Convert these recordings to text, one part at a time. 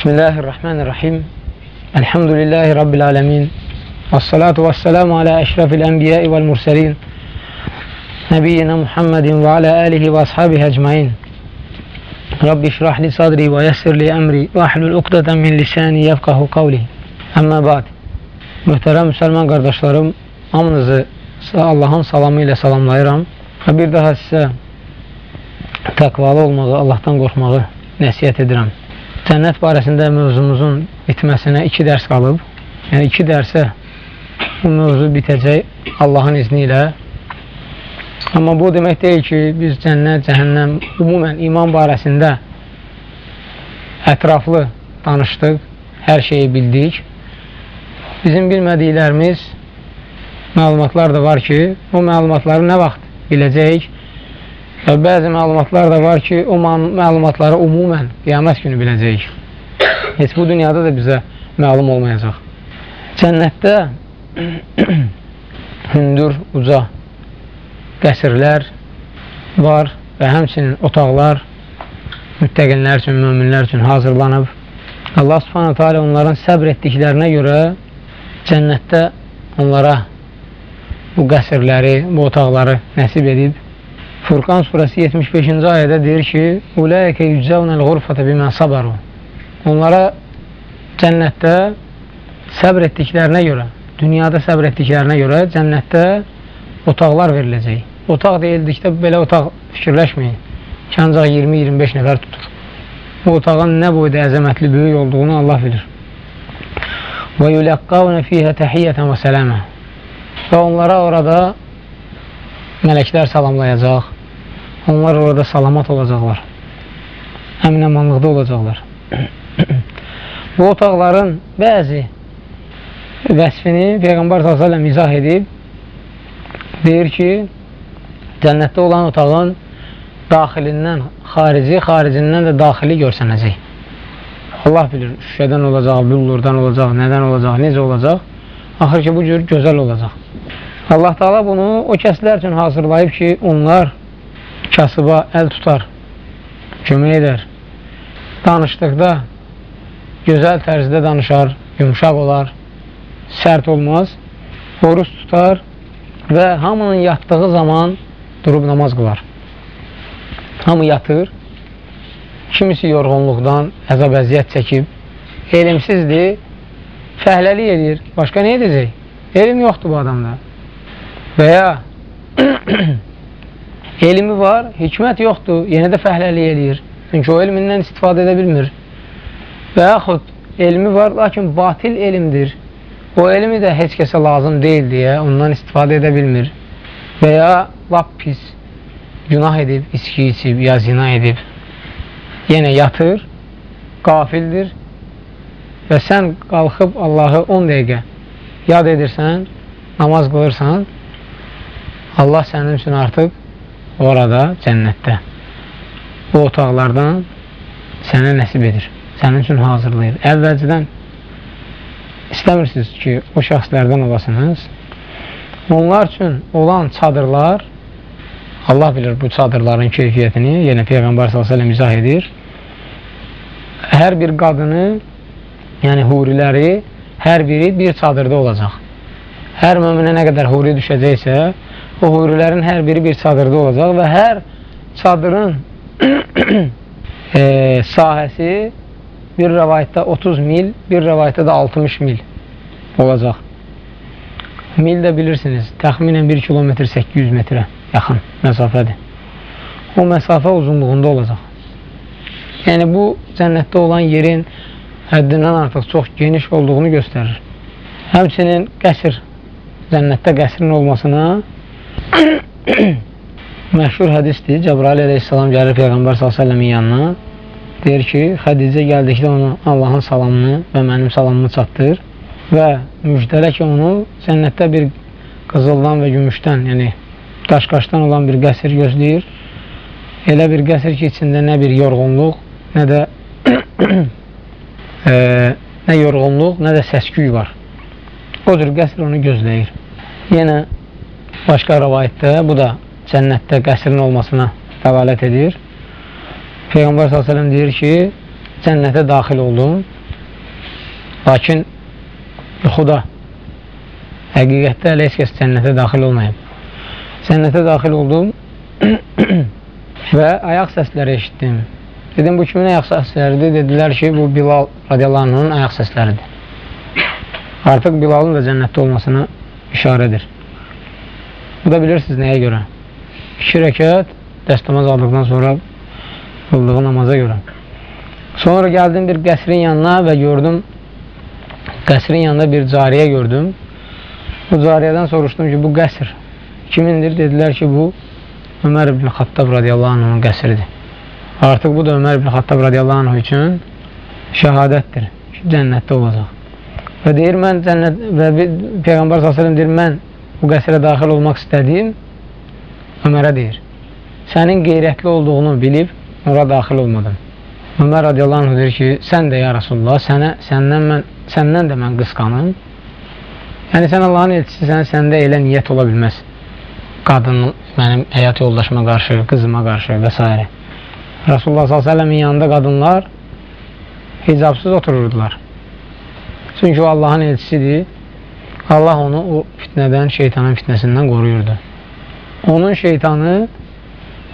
Bismillahirrahmanirrahim. Elhamdülillahi Rabbil alemin. Vessalatu vesselamu ala eşrafil enbiyai vel murselin. Nebiyyina Muhammedin ve ala alihi ve ashabihi ecmain. Rabbi şrah li sadri ve yessir li emri ve ahlul ukdeten min lisani yefkahu kavli. Amma ba'd. Mühtərəm müsəlman qardaşlarım, hamınızı Allahın salamı ilə salamlayıram və bir daha sizə təqvalı olmağı, Allahdan qorxmağı nəsiyyət edirəm. Cənnət barəsində mövzumuzun bitməsinə iki dərs qalıb. Yəni iki dərsə bu mövzu bitəcək Allahın izni ilə. Amma bu demək deyil ki, biz cənnət, cəhənnəm, umumən iman barəsində ətraflı danışdıq, hər şeyi bildik. Bizim bilmədiklərimiz məlumatlar da var ki, o məlumatları nə vaxt biləcəyik və bəzi məlumatlar da var ki, o məlumatları umumən qiyamət günü biləcəyik. Heç bu dünyada da bizə məlum olmayacaq. Cənnətdə hündür, uca qəsrlər var və həmçinin otaqlar müttəqinlər üçün, möminlər üçün hazırlanıb. Allah subhanətə alə onların səbr etdiklərinə görə cənnətdə onlara bu qəsrləri, bu otaqları nəsib edib. Furqan surəsi 75-ci ayədə deyir ki, Uləykə yücəvnəl qurfətə bimən sabaru. Onlara cənnətdə səbr etdiklərinə görə, dünyada səbr etdiklərinə görə cənnətdə otaqlar veriləcək. Otaq deyildikdə belə otaq fikirləşməyin ki, ancaq 20-25 nəfər tutur. Bu otağın nə boyda əzəmətli böyük olduğunu Allah bilir. Və yuləqqavnə fiyhə təhiyyətən və sələmə və onlara orada mələklər salamlayacaq. Onlar orada salamat olacaqlar. Əminəmanlıqda olacaqlar. Bu otaqların bəzi vəsfini Peyğəmbər s.ə.v izah edib deyir ki, cənnətdə olan otağın daxilindən xarici, xaricindən də daxili görsənəcək. Allah bilir, şüşədən olacaq, büllurdan olacaq, nədən olacaq, necə olacaq. Axır ki, bu cür gözəl olacaq. Allah Taala bunu o kəslər üçün hazırlayıb ki, onlar kasıba əl tutar, kömək edər. Danışdıqda gözəl tərzdə danışar, yumuşaq olar, sərt olmaz, boruz tutar və hamının yatdığı zaman durub namaz qılar. Hamı yatır, kimisi yorğunluqdan əzab əziyyət çəkib, elmsizdir, fəhləlik edir, başqa nə edəcək? Elm yoxdur bu adamda. Və ya elmi var, hikmət yoxdur, yenə də fəhləlik eləyir. Çünki o elmindən istifadə edə bilmir. Və yaxud elmi var, lakin batil elmdir. O elmi də heç kəsə lazım deyil deyə ondan istifadə edə bilmir. Və ya lap pis günah edib, içki içib, ya zina edib, yenə yatır, qafildir və sən qalxıb Allahı 10 dəqiqə yad edirsən, namaz qılırsan, Allah sənin üçün artıq orada, cənnətdə bu otaqlardan sənə nəsib edir, sənin üçün hazırlayır. Əvvəlcədən istəmirsiniz ki, o şəxslərdən olasınız. Onlar üçün olan çadırlar, Allah bilir bu çadırların keyfiyyətini, yenə Peyğəmbər s.ə.v izah edir. Hər bir qadını, yəni huriləri, hər biri bir çadırda olacaq. Hər möminə nə qədər huri düşəcəksə, o hurilərin hər biri bir çadırda olacaq və hər çadırın e, sahəsi bir rəvayətdə 30 mil, bir rəvayətdə də 60 mil olacaq. Mil də bilirsiniz, təxminən 1 kilometr 800 metrə yaxın məsafədir. O məsafə uzunluğunda olacaq. Yəni, bu cənnətdə olan yerin həddindən artıq çox geniş olduğunu göstərir. Həmçinin qəsr, cənnətdə qəsrin olmasına məşhur hədisdir. Cəbrail əleyhissalam gəlir Peyğəmbər s.ə.v-in yanına. Deyir ki, Xədicə gəldikdə onu Allahın salamını və mənim salamımı çatdır və müjdələ ki, onu cənnətdə bir qızıldan və gümüşdən, yəni daş-qaşdan olan bir qəsr gözləyir. Elə bir qəsr ki, içində nə bir yorğunluq, nə də e, nə yorğunluq, nə də səsküy var. O cür qəsr onu gözləyir. Yenə başqa rəvayətdə, bu da cənnətdə qəsrin olmasına dəvalət edir. Peyğəmbər s.ə.v deyir ki, cənnətə daxil oldum. Lakin yuxuda həqiqətdə hələ heç kəs cənnətə daxil olmayıb. Cənnətə daxil oldum və ayaq səsləri eşitdim. Dedim, bu kimin ayaq səsləridir? Dedilər ki, bu Bilal radiyallahu ayaq səsləridir. Artıq Bilalın da cənnətdə olmasına işarədir. Bu da bilirsiniz nəyə görə? İki rəkət dəstəmaz aldıqdan sonra qıldığı namaza görə. Sonra gəldim bir qəsrin yanına və gördüm qəsrin yanında bir cariyə gördüm. Bu cariyədən soruşdum ki, bu qəsr kimindir? Dedilər ki, bu Ömər ibn Xattab radiyallahu anhın qəsridir. Artıq bu da Ömər ibn Xattab radiyallahu anh üçün şəhadətdir ki, cənnətdə olacaq. Və deyir, mən cənnət və Peyğəmbər s.ə.v deyir, mən bu qəsrə daxil olmaq istədiyim Ömərə deyir, sənin qeyrətli olduğunu bilib ora daxil olmadım. Ömər radiyallahu anh deyir ki, sən də ya Rasulullah, sənə, səndən, mən, səndən də mən qısqanım. Yəni, sən Allahın elçisisən, səndə elə niyyət ola bilməz. Qadın, mənim həyat yoldaşıma qarşı, qızıma qarşı və s. Rasulullah s.ə.v-in yanında qadınlar hicabsız otururdular. Çünki o Allahın elçisidir. Allah onu o fitnədən, şeytanın fitnəsindən qoruyurdu. Onun şeytanı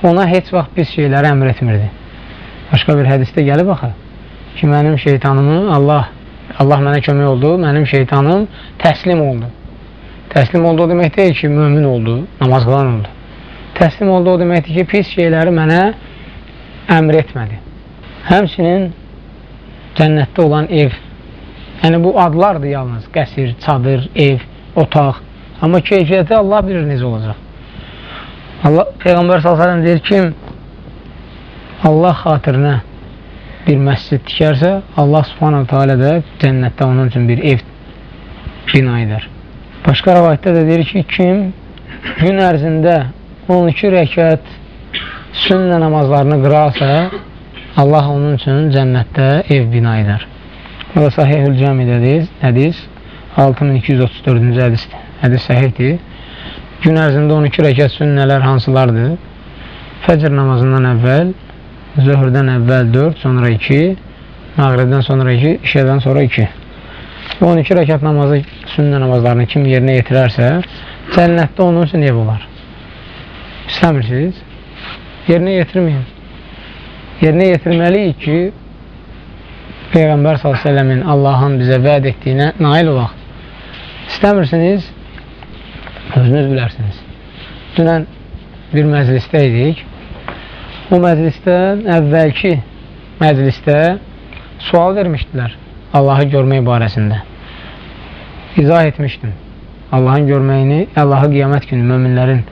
ona heç vaxt pis şeyləri əmr etmirdi. Başqa bir hədisdə gəlib axı ki, mənim şeytanımı Allah Allah mənə kömək oldu, mənim şeytanım təslim oldu. Təslim oldu o demək deyil ki, mömin oldu, namaz qılan oldu. Təslim oldu o deməkdir ki, pis şeyləri mənə əmr etmədi. Həmçinin cənnətdə olan ev, yəni bu adlardır yalnız, qəsir, çadır, ev, otaq, amma keyfiyyəti Allah bilir necə olacaq. Allah, Peyğəmbər s.ə.v deyir kim Allah xatirinə bir məscid tikərsə, Allah subhanahu teala da cənnətdə onun üçün bir ev bina edər. Başqa rəvayətdə də deyir ki, kim gün ərzində 12 rəkət sünnə namazlarını qırarsa, Allah onun üçün cənnətdə ev bina edər. Bu da Sahihül Cəmidədir, hədis 6234-cü hədisdir. Hədis səhihdir. Gün ərzində 12 rəkət sünnələr hansılardır? Fəcr namazından əvvəl Zöhrdən əvvəl 4, sonra 2, məğribdən sonra 2, işədən sonra 2. 12 rəkat namazı, sünnə namazlarını kim yerinə yetirərsə, cənnətdə onun üçün ev olar. İstəmirsiniz? Yerinə yetirməyin. Yerinə yetirməliyik ki, Peyğəmbər s.ə.v-in Allahın bizə vəd etdiyinə nail olaq. İstəmirsiniz? Özünüz bilərsiniz. Dünən bir məclisdə idik o məclisdən əvvəlki məclisdə sual vermişdilər Allahı görmək barəsində. İzah etmişdim. Allahın görməyini, Allahı qiyamət günü, möminlərin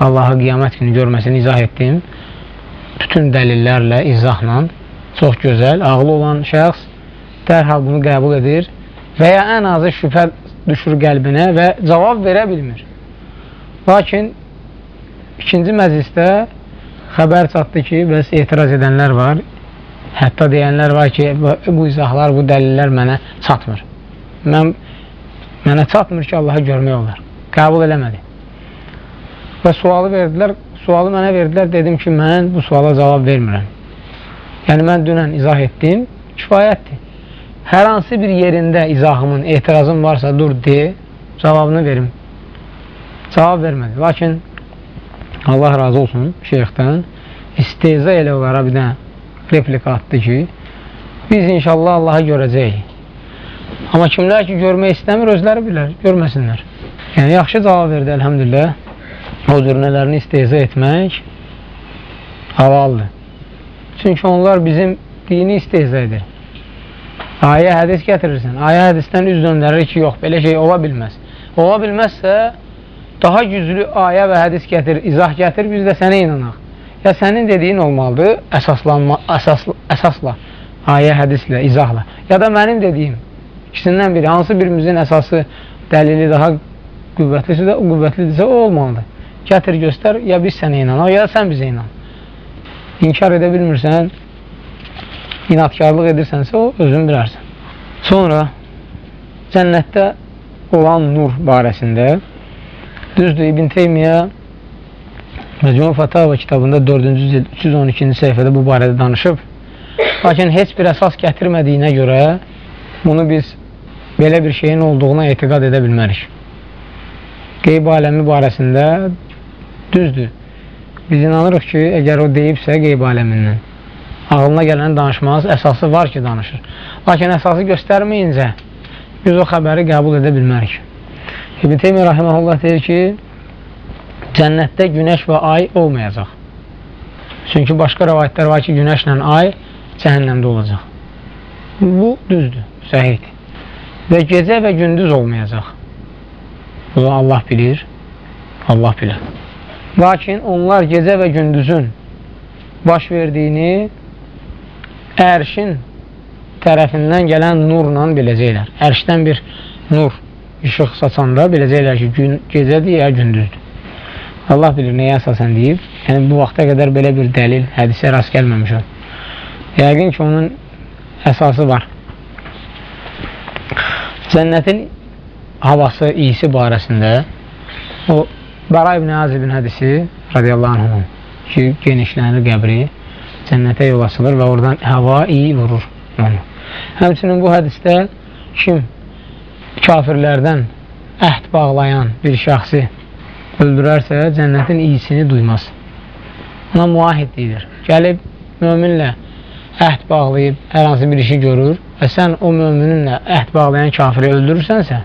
Allahı qiyamət günü görməsini izah etdim. Bütün dəlillərlə, izahla, çox gözəl, ağlı olan şəxs dərhal bunu qəbul edir və ya ən azı şübhə düşür qəlbinə və cavab verə bilmir. Lakin ikinci məclisdə xəbər çatdı ki, bəs etiraz edənlər var. Hətta deyənlər var ki, bu izahlar, bu dəlillər mənə çatmır. Mən, mənə çatmır ki, Allahı görmək olar. Qəbul eləmədi. Və sualı verdilər, sualı mənə verdilər, dedim ki, mən bu suala cavab vermirəm. Yəni, mən dünən izah etdim, kifayətdir. Hər hansı bir yerində izahımın, etirazım varsa, dur, de, cavabını verim. Cavab vermədi. Lakin Allah razı olsun şeyxdən isteza elə olaraq bir dənə replika atdı ki, biz inşallah Allahı görəcəyik. Amma kimlər ki, görmək istəmir, özləri bilər, görməsinlər. Yəni, yaxşı cavab verdi, əlhəmdülillah. O cürnələrini isteza etmək halaldır. Çünki onlar bizim dini isteza edir. Ayə hədis gətirirsən. Ayə hədisdən üz döndərir ki, yox, belə şey ola bilməz. Ola bilməzsə, daha güclü ayə və hədis gətir, izah gətir, biz də sənə inanaq. Ya sənin dediyin olmalıdır, əsaslanma, əsas, əsasla, ayə, hədislə, izahla. Ya da mənim dediyim, ikisindən biri, hansı birimizin əsası, dəlili daha qüvvətlisə, qüvvətlidirsə, o olmalıdır. Gətir, göstər, ya biz sənə inanaq, ya sən bizə inan. İnkar edə bilmirsən, inatkarlıq edirsənsə, o özün bilərsən. Sonra cənnətdə olan nur barəsində Düzdür, İbn Teymiyyə Məcmu Fatava kitabında 4-cü 312-ci səhifədə bu barədə danışıb. Lakin heç bir əsas gətirmədiyinə görə bunu biz belə bir şeyin olduğuna etiqad edə bilmərik. Qeyb aləmi barəsində düzdür. Biz inanırıq ki, əgər o deyibsə qeyb aləmindən, ağılına gələni danışmaz, əsası var ki, danışır. Lakin əsası göstərməyincə biz o xəbəri qəbul edə bilmərik. İbn Teymi Rahiməhullah deyir ki, cənnətdə günəş və ay olmayacaq. Çünki başqa rəvayətlər var ki, günəşlə ay cəhənnəmdə olacaq. Bu düzdür, səhiddir. Və gecə və gündüz olmayacaq. Bunu Allah bilir, Allah bilir. Lakin onlar gecə və gündüzün baş verdiyini ərşin tərəfindən gələn nurla biləcəklər. Ərşdən bir nur, işıq saçanda biləcəklər ki, gün, gecədir ya gündüzdür. Allah bilir nəyə əsasən deyib. Yəni, bu vaxta qədər belə bir dəlil, hədisə rast gəlməmişəm. Yəqin ki, onun əsası var. Cənnətin havası, iyisi barəsində o Bara ibn Azibin hədisi radiyallahu anhum ki, genişlənir qəbri cənnətə yol açılır və oradan hava iyi vurur onu. Həmçinin bu hədisdə kim kafirlərdən əhd bağlayan bir şəxsi öldürərsə, cənnətin iyisini duymaz. Ona muahid deyilir. Gəlib möminlə əhd bağlayıb hər hansı bir işi görür və sən o möminlə əhd bağlayan kafiri öldürürsənsə,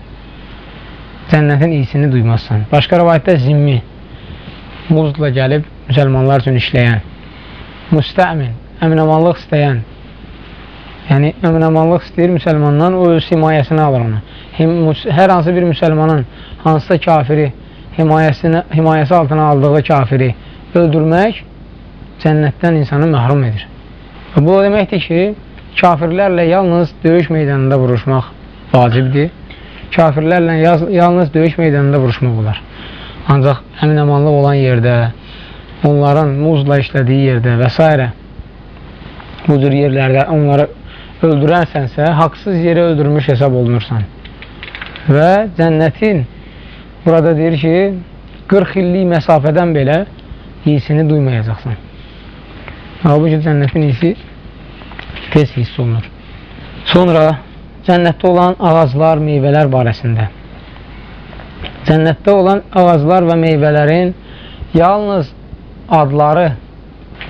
cənnətin iyisini duymazsan. Başqa rəvayətdə zimmi, muzla gəlib müsəlmanlar üçün işləyən, müstəmin, əminəmanlıq istəyən, yəni əminəmanlıq istəyir müsəlmandan, o öz himayəsinə alır onu. Hər hansı bir müsəlmanın hansısa kafiri himayəsi altına aldığı kafiri öldürmək cənnətdən insanı məhrum edir. Bu o deməkdir ki, kafirlərlə yalnız döyüş meydanında vuruşmaq vacibdir. Kafirlərlə yalnız döyüş meydanında vuruşmaq olar. Ancaq əminəmanlıq olan yerdə, onların muzla işlədiyi yerdə və s. bu cür yerlərdə onları öldürərsənsə, haqsız yerə öldürmüş hesab olunursan. Və cənnətin burada deyir ki, 40 illik məsafədən belə iyisini duymayacaqsan. Halbuki cənnətin iyisi tez hiss olunur. Sonra cənnətdə olan ağaclar, meyvələr barəsində. Cənnətdə olan ağaclar və meyvələrin yalnız adları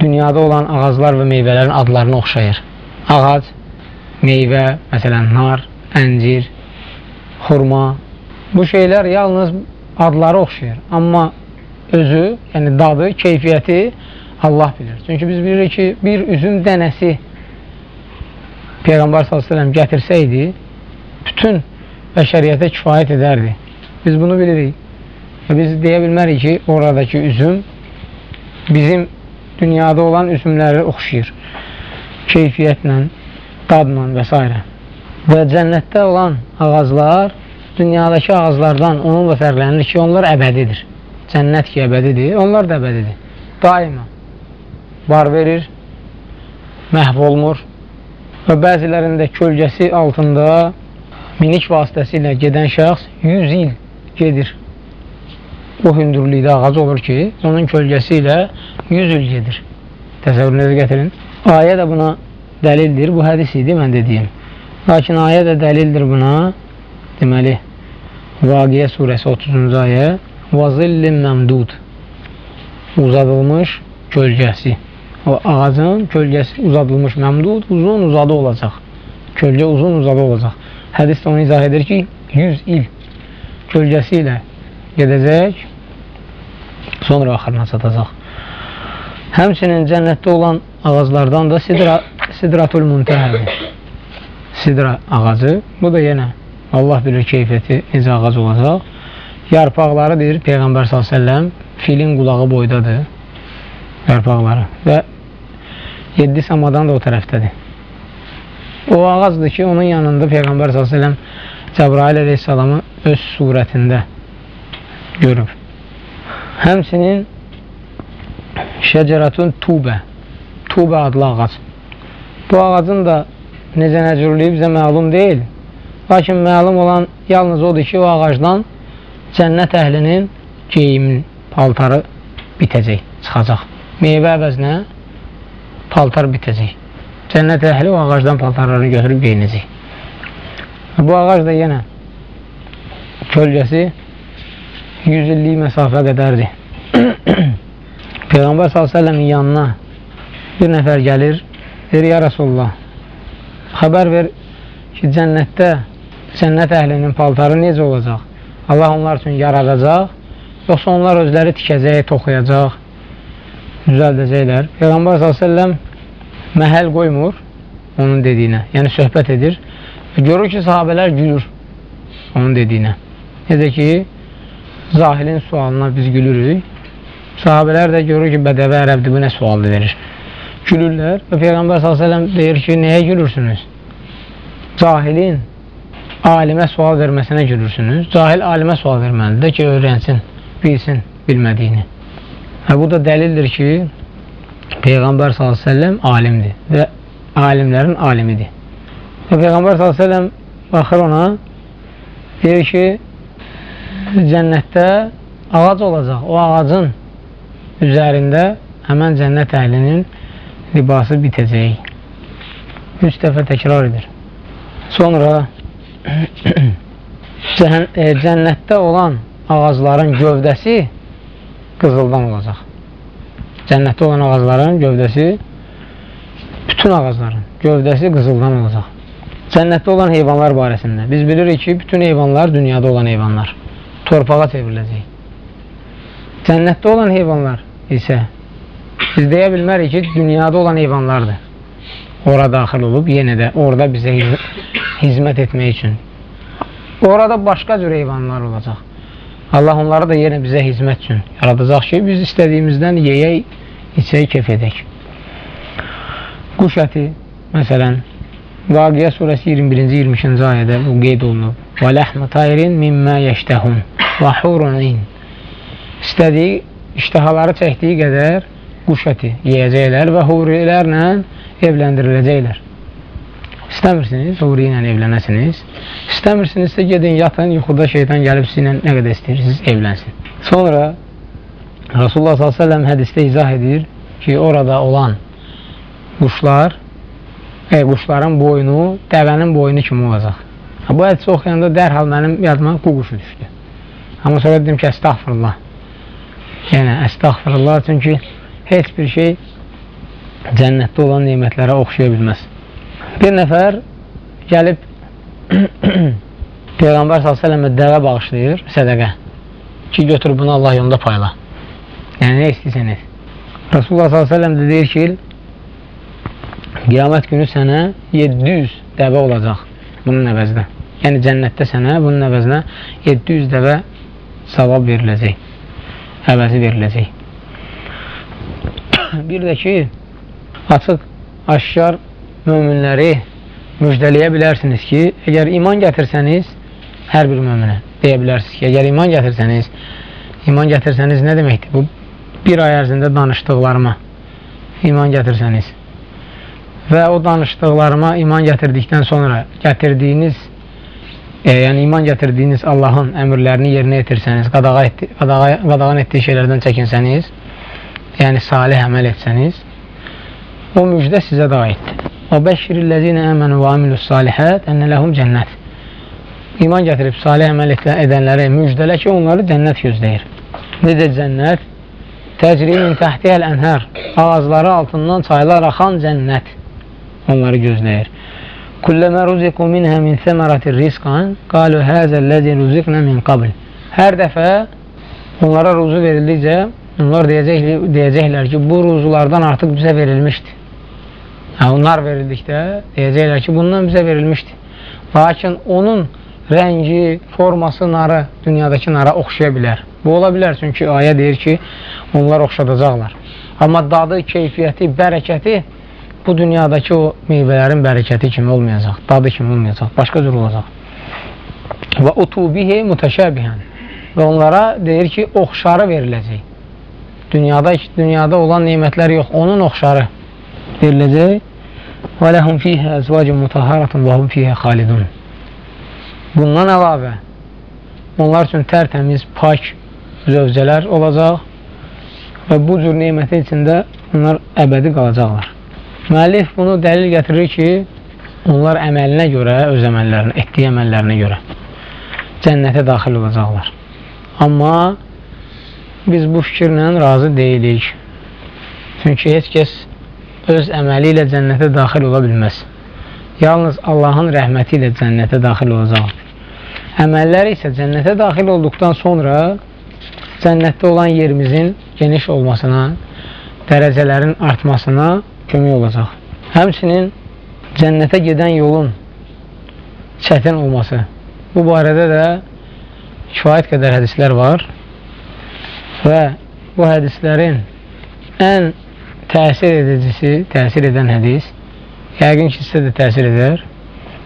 dünyada olan ağaclar və meyvələrin adlarına oxşayır. Ağac, meyvə, məsələn, nar, əncir, xurma. Bu şeylər yalnız adları oxşayır. Amma özü, yəni dadı, keyfiyyəti Allah bilir. Çünki biz bilirik ki, bir üzüm dənəsi Peyğəmbər s.ə.v gətirsəydi, bütün bəşəriyyətə kifayət edərdi. Biz bunu bilirik. Və biz deyə bilmərik ki, oradakı üzüm bizim dünyada olan üzümləri oxşayır. Keyfiyyətlə, dadla və s. Və cənnətdə olan ağaclar dünyadakı ağaclardan onunla fərqlənir ki, onlar əbədidir. Cənnət ki, əbədidir, onlar da əbədidir. Daima var verir, məhv olmur və bəzilərində kölgəsi altında minik vasitəsilə gedən şəxs 100 il gedir. O hündürlükdə ağac olur ki, onun kölgəsi ilə 100 il gedir. Təsəvvürünüzü gətirin. Ayə də buna dəlildir. Bu hədis idi mən dediyim. Lakin ayə də dəlildir buna. Deməli, Vaqiyə surəsi 30-cu ayə Vazillin məmdud Uzadılmış kölgəsi o ağacın kölgəsi uzadılmış məmdud, uzun uzadı olacaq. Kölgə uzun uzadı olacaq. Hədis onu izah edir ki, 100 il kölgəsi ilə gedəcək, sonra axırına çatacaq. Həmçinin cənnətdə olan ağaclardan da sidra, sidratul müntəhədir. Sidra ağacı. Bu da yenə Allah bilir keyfiyyəti necə ağac olacaq. Yarpaqları deyir Peyğəmbər s.ə.v filin qulağı boydadır yarpaqları və 7 samadan da o tərəfdədir. O ağacdır ki, onun yanında Peyğəmbər s.ə.v Cəbrail əleyhissalamı öz surətində görüb. Həmsinin şəcəratun tubə tubə adlı ağac. Bu ağacın da necə nəcürlüyü bizə məlum deyil. Lakin məlum olan yalnız odur ki, o ağacdan cənnət əhlinin geyimin, paltarı bitəcək, çıxacaq meyvə əvəzinə paltar bitəcək. Cənnət əhli o ağacdan paltarlarını götürüb geyinəcək. Bu ağac da yenə kölgəsi 100 illik məsafə qədərdir. Peyğəmbər s.ə.v-in yanına bir nəfər gəlir, deyir, ya Rasulullah, xəbər ver ki, cənnətdə cənnət əhlinin paltarı necə olacaq? Allah onlar üçün yaradacaq, yoxsa onlar özləri tikəcək, toxuyacaq, düzəldəcəklər. Peyğəmbər s.ə.v məhəl qoymur onun dediyinə, yəni söhbət edir və görür ki, sahabələr gülür onun dediyinə. Necə ki, zahilin sualına biz gülürük, sahabələr də görür ki, bədəvi ərəbdir, bu nə sualdır verir. Gülürlər və Peyğəmbər s.ə.v deyir ki, nəyə gülürsünüz? Cahilin alimə sual verməsinə gülürsünüz. Cahil alimə sual verməlidir ki, öyrənsin, bilsin bilmədiyini. Və bu da dəlildir ki, Peyğəmbər s.ə.v alimdir və alimlərin alimidir. Və Peyğəmbər s.ə.v baxır ona, deyir ki, cənnətdə ağac olacaq. O ağacın üzərində həmən cənnət əhlinin libası bitəcək. Üç dəfə təkrar edir. Sonra e, cənnətdə olan ağacların gövdəsi qızıldan olacaq. Cənnətdə olan ağacların gövdəsi bütün ağacların gövdəsi qızıldan olacaq. Cənnətdə olan heyvanlar barəsində biz bilirik ki, bütün heyvanlar dünyada olan heyvanlar torpağa çevriləcək. Cənnətdə olan heyvanlar isə biz deyə bilmərik ki, dünyada olan heyvanlardır. Ora daxil olub yenə də orada bizə hizmət etmək üçün. Orada başqa cür heyvanlar olacaq. Allah onları da yenə bizə hizmət üçün yaradacaq ki, biz istədiyimizdən yeyək, içək, kef edək. Quş əti, məsələn, Vaqiyə surəsi 21-ci 22-ci ayədə bu qeyd olunub. Və ləhmə tayrin mimmə yəştəhun və hurunin İstədiyi, iştahaları çəkdiyi qədər quş əti yeyəcəklər və hurilərlə evləndiriləcəklər. İstəmirsiniz, ilə evlənəsiniz. İstəmirsinizsə gedin, yatın, yuxuda şeytan gəlib sizinlə nə qədər istəyirsiniz, evlənsin. Sonra Rasulullah s.ə.v hədisdə izah edir ki, orada olan quşlar, e, quşların boynu dəvənin boynu kimi olacaq. Bu hədisi oxuyanda dərhal mənim yadıma bu quşu düşdü. Amma sonra dedim ki, əstəğfirullah. Yəni, əstəğfirullah, çünki heç bir şey cənnətdə olan neymətlərə oxşaya bilməz. Bir nəfər gəlib Peyğəmbər s.ə.və dəvə bağışlayır, sədəqə ki, götür bunu Allah yolunda payla. Yəni, nə istəyirsiniz? Rasulullah s.ə.v də deyir ki, qiyamət günü sənə 700 dəvə olacaq bunun əvəzinə. Yəni, cənnətdə sənə bunun əvəzinə 700 dəvə savab veriləcək, əvəzi veriləcək. Bir də ki, açıq, aşkar möminləri müjdələyə bilərsiniz ki, əgər iman gətirsəniz, hər bir möminə deyə bilərsiniz ki, əgər iman gətirsəniz, iman gətirsəniz nə deməkdir? Bu, bir ay ərzində danışdıqlarıma iman gətirsəniz və o danışdıqlarıma iman gətirdikdən sonra gətirdiyiniz, e, yəni iman gətirdiyiniz Allahın əmrlərini yerinə yetirsəniz, qadağa etdi, qadağa, qadağan etdiyi şeylərdən çəkinsəniz, yəni salih əməl etsəniz, o müjdə sizə də aiddir. Və bəşşirillezine əmənu və amilus salihət ənə ləhum cənnət. İman gətirib salih əməl edənləri müjdələ ki, onları cənnət gözləyir. Necə cənnət? Təcri min təhtiyəl ənhər. Ağızları altından çaylar axan cənnət onları gözləyir. Kulləmə ruziqu minhə min səmərətir rizqan qalu həzəlləzi ruziqnə min qabl. Hər dəfə onlara ruzu verildikcə onlar deyəcək, deyəcəklər ki, bu ruzulardan artıq bizə verilmişdir. Hə, onlar verildikdə deyəcəklər ki, bundan bizə verilmişdi. Lakin onun rəngi, forması narı dünyadakı nara oxşaya bilər. Bu ola bilər, çünki ayə deyir ki, onlar oxşadacaqlar. Amma dadı, keyfiyyəti, bərəkəti bu dünyadakı o meyvələrin bərəkəti kimi olmayacaq, dadı kimi olmayacaq, başqa cür olacaq. Və utubihi mutəşəbihən və onlara deyir ki, oxşarı veriləcək. Dünyada, dünyada olan neymətlər yox, onun oxşarı veriləcək Fiyhə əzvacın mutahharatun və hum fiyhə xalidun. Bundan əlavə, onlar üçün tərtəmiz, pak zövcələr olacaq və bu cür neymətin içində onlar əbədi qalacaqlar. Müəllif bunu dəlil gətirir ki, onlar əməlinə görə, öz əməllərinə, etdiyi əməllərinə görə cənnətə daxil olacaqlar. Amma biz bu fikirlə razı deyilik. Çünki heç kəs öz əməli ilə cənnətə daxil ola bilməz. Yalnız Allahın rəhməti ilə cənnətə daxil olacaq. Əməllər isə cənnətə daxil olduqdan sonra cənnətdə olan yerimizin geniş olmasına, dərəcələrin artmasına kömək olacaq. Həmçinin cənnətə gedən yolun çətin olması. Bu barədə də kifayət qədər hədislər var və bu hədislərin ən təsir edicisi, təsir edən hədis, yəqin ki, sizə də təsir edər.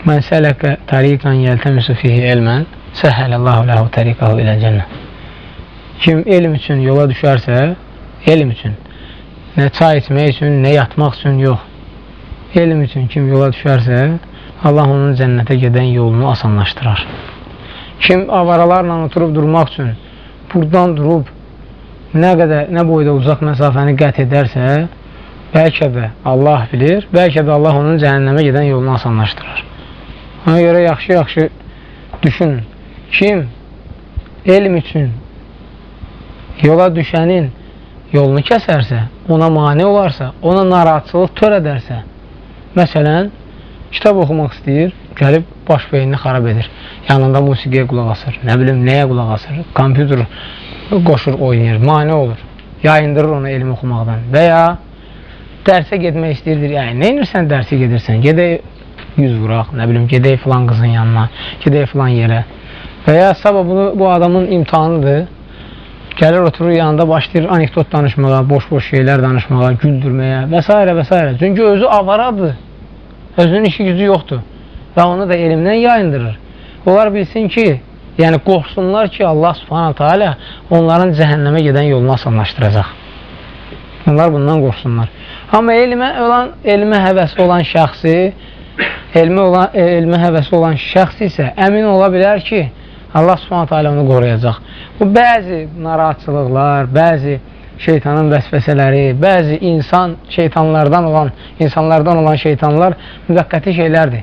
Mən sələkə tariqan yəltəmisu fihi elmən, səhələllahu ləhu tariqahu ilə cənnə. Kim elm üçün yola düşərsə, elm üçün, nə çay içmək üçün, nə yatmaq üçün yox, elm üçün kim yola düşərsə, Allah onun cənnətə gedən yolunu asanlaşdırar. Kim avaralarla oturub durmaq üçün buradan durub nə qədər, nə boyda uzaq məsafəni qət edərsə, bəlkə də Allah bilir, bəlkə də Allah onun cəhənnəmə gedən yolunu asanlaşdırar. Ona görə yaxşı-yaxşı düşün. Kim elm üçün yola düşənin yolunu kəsərsə, ona mane olarsa, ona narahatçılıq törədərsə, Məsələn, kitab oxumaq istəyir, gəlib baş beynini xarab edir. Yanında musiqiyə qulaq asır, nə bilim, nəyə qulaq asır, kompüter qoşur, oynayır, mane olur, yayındırır onu elm oxumaqdan. Və ya dərsə getmək istəyirdir, yəni, nə inirsən dərsə gedirsən, gedək yüz vuraq, nə bilim, gedək filan qızın yanına, gedək filan yerə. Və ya sabah bunu, bu adamın imtihanıdır, gəlir oturur yanında başlayır anekdot danışmağa, boş-boş şeylər danışmağa, güldürməyə və s. və s. Çünki özü avaradır, özünün işi gücü yoxdur. Və onu da elimdən yayındırır. Onlar bilsin ki, yəni qorxsunlar ki, Allah subhanətə alə onların cəhənnəmə gedən yolunu asanlaşdıracaq. Onlar bundan qorxsunlar. Amma elmə olan, elmə həvəsi olan şəxsi, elmə, olan, elmə həvəsi olan şəxs isə əmin ola bilər ki, Allah subhanətə alə onu qoruyacaq. Bu bəzi narahatçılıqlar, bəzi şeytanın vəsvəsələri, bəzi insan şeytanlardan olan, insanlardan olan şeytanlar müvəqqəti şeylərdir.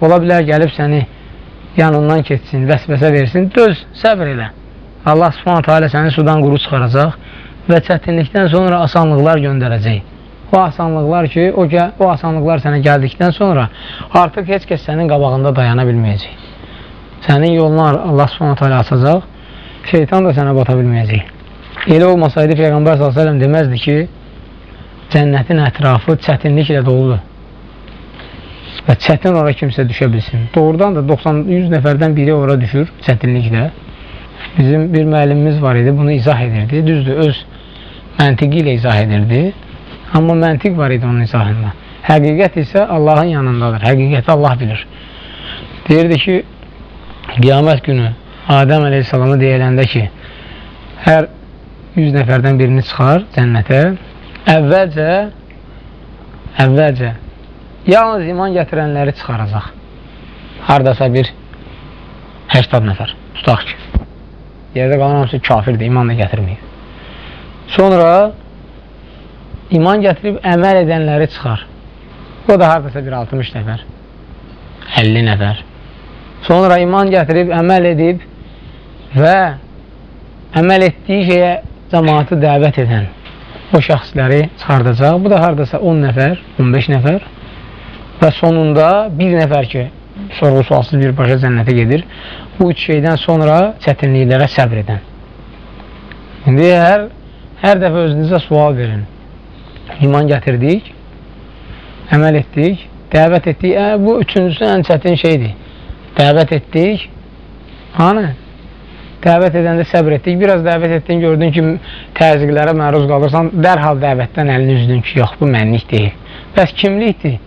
Ola bilər gəlib səni yanından keçsin, vəsvəsə versin, döz, səbr elə. Allah subhanətə alə səni sudan quru çıxaracaq və çətinlikdən sonra asanlıqlar göndərəcək. O asanlıqlar ki, o, o asanlıqlar sənə gəldikdən sonra artıq heç kəs sənin qabağında dayana bilməyəcək. Sənin yolunu Allah subhanətə alə açacaq şeytan da sənə bata bilməyəcək. Elə olmasaydı Peyğəmbər s.ə.v deməzdi ki, cənnətin ətrafı çətinliklə doludur və çətin ora kimsə düşə bilsin. Doğrudan da 90-100 nəfərdən biri ora düşür çətinliklə. Bizim bir müəllimimiz var idi, bunu izah edirdi. Düzdür, öz məntiqi ilə izah edirdi. Amma məntiq var idi onun izahında. Həqiqət isə Allahın yanındadır. Həqiqəti Allah bilir. Deyirdi ki, qiyamət günü Adəm əleyhissalamı deyiləndə ki, hər 100 nəfərdən birini çıxar cənnətə, əvvəlcə əvvəlcə yalnız iman gətirənləri çıxaracaq. Haradasa bir 80 nəfər, tutaq ki. Yerdə qalan hamısı kafirdir, iman da gətirməyib. Sonra iman gətirib əməl edənləri çıxar. O da haradasa bir 60 nəfər, 50 nəfər. Sonra iman gətirib, əməl edib və əməl etdiyi şeyə cəmaatı dəvət edən o şəxsləri çıxardacaq. Bu da haradasa 10 nəfər, 15 nəfər və sonunda bir nəfər ki, sorğu sualsız birbaşa cənnətə gedir. Bu üç şeydən sonra çətinliklərə səbr edən. İndi hər, hər dəfə özünüzə sual verin. İman gətirdik, əməl etdik, dəvət etdik. Ə, bu üçüncüsü ən çətin şeydir. Dəvət etdik, hanı? Dəvət edəndə səbr etdik. Biraz dəvət etdin, gördün ki, təzyiqlərə məruz qalırsan, dərhal dəvətdən əlini üzdün ki, yox, bu mənlik deyil. Bəs kimlikdir?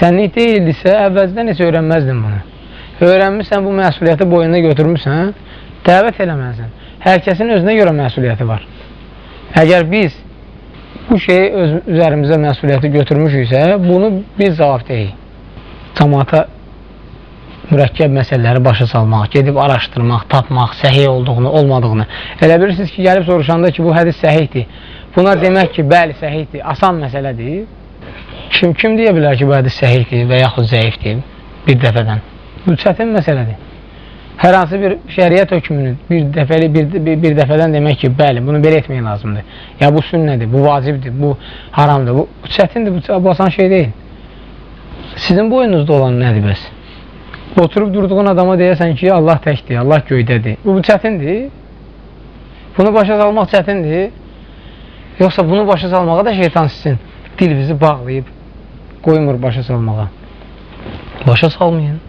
Sənlik deyildirsə, əvvəlcədən heç öyrənməzdin bunu. Öyrənmirsən, bu məsuliyyəti boyuna götürmürsən, dəvət eləməlisən. Hər kəsin özünə görə məsuliyyəti var. Əgər biz bu şeyi öz üzərimizə məsuliyyəti götürmüşüksə, bunu biz cavab deyik. Cəmaata mürəkkəb məsələləri başa salmaq, gedib araşdırmaq, tapmaq, səhiy olduğunu, olmadığını. Elə bilirsiniz ki, gəlib soruşanda ki, bu hədis səhihdir. Buna demək ki, bəli, səhihdir, asan məsələdir. Kim, kim deyə bilər ki, bu hədis səhihdir və yaxud zəifdir bir dəfədən? Bu çətin məsələdir. Hər hansı bir şəriət hökmünü bir dəfəli bir, bir, bir dəfədən demək ki, bəli, bunu belə etmək lazımdır. Ya bu sünnədir, bu vacibdir, bu haramdır. Bu, bu çətindir, bu, bu asan şey deyil. Sizin boyunuzda olan nədir bəs? Oturub durduğun adama deyəsən ki, Allah təkdir, Allah göydədir. Bu, bu çətindir. Bunu başa salmaq çətindir. Yoxsa bunu başa salmağa da şeytan sizin dilinizi bağlayıb qoymur başa salmağa. Başa salmayın.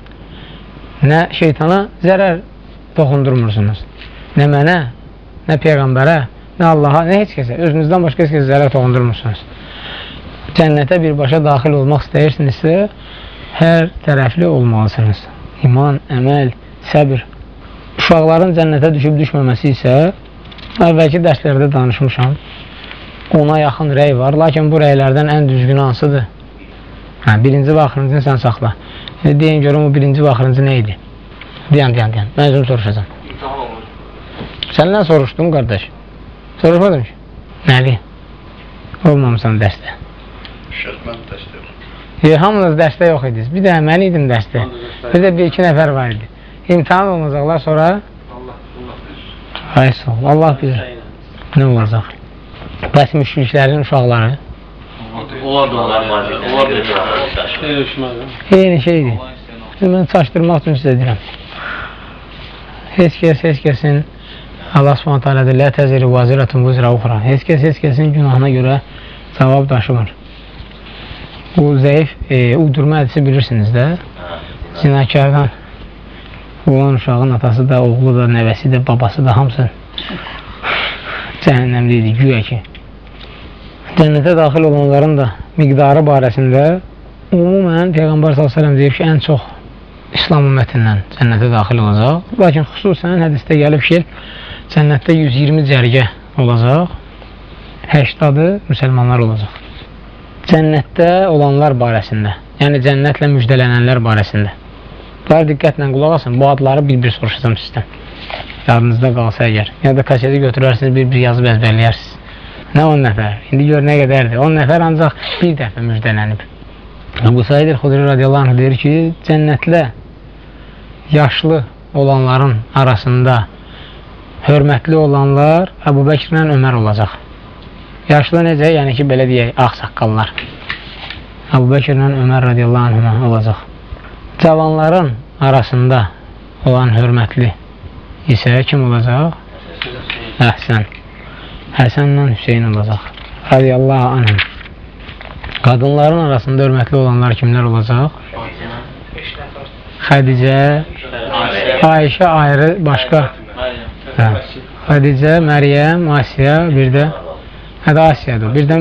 Nə şeytana zərər toxundurmursunuz. Nə mənə, nə Peyğəmbərə, nə Allaha, nə heç kəsə. Özünüzdən başqa heç kəsə zərər toxundurmursunuz. Cənnətə birbaşa daxil olmaq istəyirsinizsə, hər tərəfli olmalısınız. İman, əməl, səbir. Uşaqların cənnətə düşüb düşməməsi isə əvvəlki dərslərdə danışmışam. Ona yaxın rəy var, lakin bu rəylərdən ən düzgün hansıdır? Hə, birinci və axırıncını sən saxla. E, deyin görüm o birinci və axırıncı nə idi? Deyən, deyən, deyən. Mən özüm soruşacam. Səndən soruşdum, qardaş. Soruşmadım ki. Nəli? Olmamısan dərsdə. Şeyh mən dəstə yox. E, hamınız dərsdə yox idiniz. Bir də mən idim dərsdə. Bir də bir iki nəfər var idi. İmtihan olunacaqlar sonra Allah, Allah bilir. Ay sağ ol. Allah bilir. Nə olacaq? Bəs müşriklərin uşaqları Onlar da onlar var. Onlar da Dəyişmədi. eyni şeydir. Mən çaşdırmaq üçün sizə deyirəm. Heç kəs, heç kəsin Allah subhanət hələ də lə təziri vazirətun vuzra uxra. Heç kəs, heç kəsin günahına görə cavab daşımır. Bu zəif e, uydurma hədisi bilirsiniz də. Zinakardan olan uşağın atası da, oğlu da, nəvəsi də, babası da hamısı cəhənnəmdə idi, güya ki. Cənnətə daxil olanların da miqdarı barəsində umumən Peyğəmbər s.ə.v deyib ki, ən çox İslam ümmətindən cənnətə daxil olacaq. Lakin xüsusən hədisdə gəlib ki, cənnətdə 120 cərgə olacaq, 80-ı müsəlmanlar olacaq. Cənnətdə olanlar barəsində, yəni cənnətlə müjdələnənlər barəsində. Bunlar diqqətlə qulaq asın, bu adları bir-bir soruşacağım sizdən. Yadınızda qalsa əgər. Ya da kaseti götürərsiniz, bir-bir yazıb əzbərləyərsiniz. Nə 10 nəfər? İndi gör nə qədərdir. 10 nəfər ancaq bir dəfə müjdələnib. Bu Said el-Xudri radiyallahu anh deyir ki, cənnətlə yaşlı olanların arasında hörmətli olanlar Əbu Bəkirlə Ömər olacaq. Yaşlı necə? Yəni ki, belə deyək, ağ saqqallar. Əbu Bəkirlə Ömər radiyallahu anh olacaq. Cavanların arasında olan hörmətli isə kim olacaq? Əhsən. Həsənlə Hüseyin olacaq. Radiyallahu anhüm. Qadınların arasında hörmətli olanlar kimlər olacaq? Xədicə, Ayşə ayrı, başqa. Hə. Xədicə, Məryəm, Asiya, bir də Hədə Asiyadır, bir də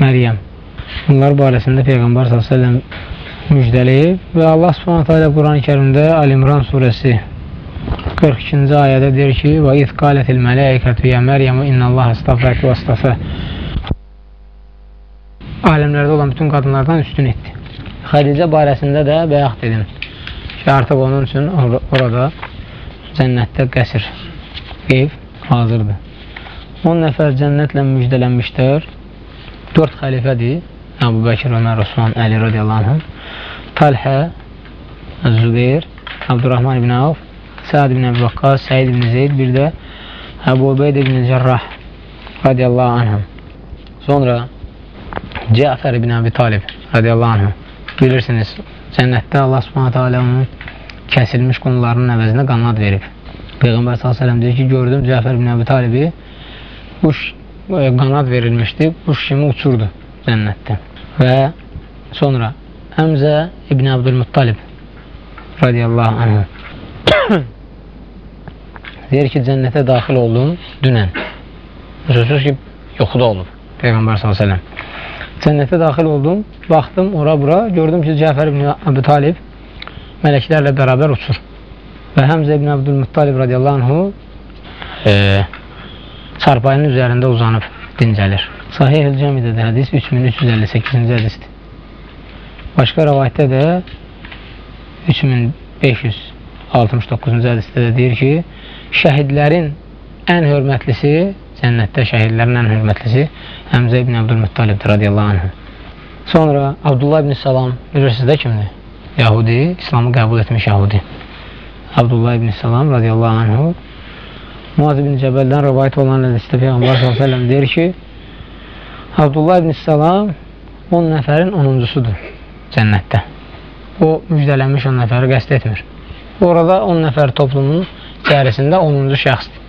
Məryəm. Bunlar barəsində Peyğəmbər s.ə.v müjdəliyib və Allah alə Quran-ı kərimdə Al-İmran surəsi 42-ci ayədə deyir ki, və iz qalətil mələikətü yə Məryəmü innəllaha istafəki və istafə aləmlərdə olan bütün qadınlardan üstün etdi. Xədicə barəsində də bəyək dedim ki, artıq onun üçün or orada cənnətdə qəsr, ev hazırdır. 10 nəfər cənnətlə müjdələnmişdir. 4 xəlifədir. Əbu Bəkir, Ömər, Osman, Əli radiyallahu anh. Talhə, Zübeyir, Abdurrahman ibn Avf, Səad ibn Əbi Vakqas, Səid ibn Zeyd, bir də Əbu Ubeyd ibn Cərrah radiyallahu anhəm. Sonra Cəfər ibn Əbi Talib radiyallahu anhəm. Bilirsiniz, cənnətdə Allah subhanətə alə onun kəsilmiş qonlarının əvəzinə qanad verib. Peyğəmbər s.ə.v deyir ki, gördüm Cəfər ibn Əbi Talibi quş e, qanad verilmişdi, quş kimi uçurdu cənnətdə. Və sonra Həmzə ibn Abdülmuttalib radiyallahu anhə deyir ki, cənnətə daxil oldum dünən. Sözsüz ki, yoxuda olub Peyğəmbər s.ə.v. Cənnətə daxil oldum, baxdım ora-bura, gördüm ki, Cəfər ibn Əbi Talib mələklərlə bərabər uçur. Və Həmzə ibn Abdülmuttalib radiyallahu anhu e, çarpayının üzərində uzanıb dincəlir. Sahih el-Cəmidə də hədis 3358-ci hədisdir. Başqa rəvayətdə də 3569-cu hədisdə də deyir ki, şəhidlərin ən hörmətlisi, cənnətdə şəhidlərin ən hörmətlisi Həmzə ibn Abdülmuttalibdir radiyallahu anh. Sonra Abdullah ibn Salam bilirsiniz də kimdir? Yahudi, İslamı qəbul etmiş Yahudi. Abdullah ibn Salam radiyallahu anhu Muaz ibn Cəbəldən rəvayət olan hədisdə Peyğəmbər s.ə.v deyir ki Abdullah ibn Salam 10 nəfərin 10-cusudur cənnətdə. O müjdələnmiş 10 nəfəri qəst etmir. Orada 10 nəfər toplumun içərisində 10-cu şəxsdir.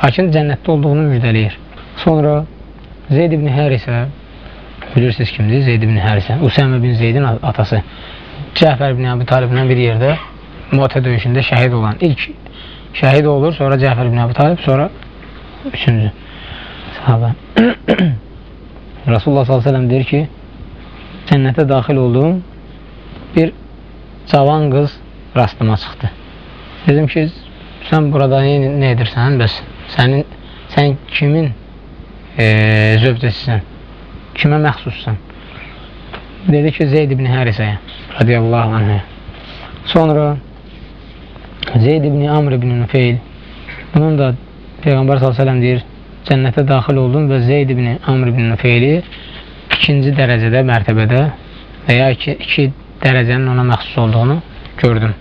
Lakin cənnətdə olduğunu müjdələyir. Sonra Zeyd ibn Hərisə bilirsiniz kimdir? Zeyd ibn Hərisə. Usəmə bin Zeydin atası. Cəfər ibn Əbi Taliblə bir yerdə Muatə döyüşündə şəhid olan ilk şəhid olur, sonra Cəfər ibn Əbi Talib, sonra üçüncü sahabə. Rasulullah s.ə.v deyir ki, cənnətə daxil olduğum bir cavan qız rastıma çıxdı. Dedim ki, sən burada nə, nə edirsən, bəs sənin, sən kimin e, zövcəsisən, kimə məxsussan? Dedi ki, Zeyd ibn Hərisəyə, radiyallahu anhə. Sonra Zeyd ibn Amr ibn Nufeyl, bunun da Peyğəmbər s.ə.v deyir, cənnətə daxil oldum və Zeyd ibn Amr ibn Nufeyli ikinci dərəcədə, mərtəbədə və ya iki, iki dərəcənin ona məxsus olduğunu gördüm.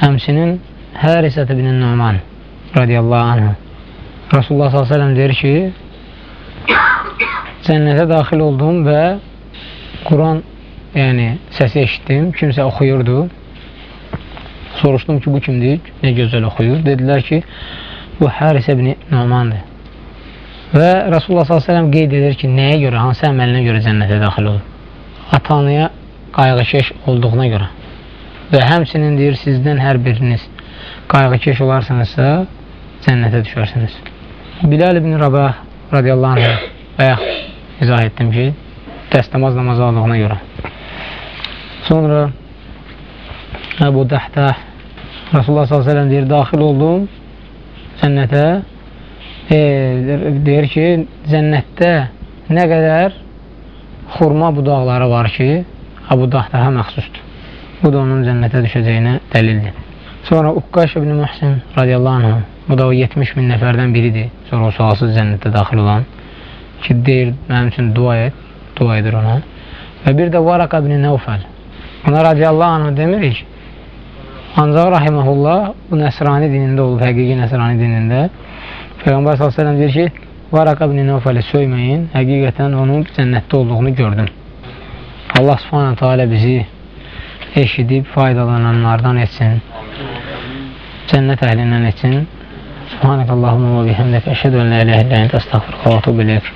Həmsinin Hərisət ibn Numan radiyallahu anhə Rasulullah s.ə.v deyir ki cənnətə daxil oldum və Quran yəni səsi eşitdim, kimsə oxuyurdu. Soruşdum ki bu kimdir, nə gözəl oxuyur. Dedilər ki bu Hərisə ibn Numandır. Və Rasulullah s.ə.v qeyd edir ki nəyə görə, hansı əməlinə görə cənnətə daxil olur ata-anaya qayğıkeş olduğuna görə. Və həmçinin deyir sizdən hər biriniz qayğıkeş olarsanızsa cənnətə düşərsiniz. Bilal ibn Rabah radiyallahu anh bayaq izah etdim ki, dəstəmaz namazı aldığına görə. Sonra Əbu Dəhtəh Rasulullah s.ə.v deyir, daxil oldum cənnətə e, deyir ki, cənnətdə nə qədər xurma budaqları var ki, Əbu Dəhtəhə məxsusdur. Bu da onun cənnətə düşəcəyinə dəlildir. Sonra Uqqaş ibn Muhsin radiyallahu anh, bu da o 70 min nəfərdən biridir. Sonra o sualsız cənnətə daxil olan ki, deyir, mənim üçün dua et, dua edir ona. Və bir də Varaq ibn Nəufəl. Ona radiyallahu anh demirik. Ancaq rahiməhullah bu nəsrani dinində olub, həqiqi nəsrani dinində. Peyğəmbər s.ə.v deyir ki, Varaq ibn Nəufəli söyməyin, həqiqətən onun cənnətdə olduğunu gördüm. Allah subhanətə alə bizi eşidib faydalananlardan etsin. cənnət əhlindən etsin. Subhanək Allahümə və bihəmdək əşhəd və lə ilə ilə əndə əstəğfirullah və tubu iləyək.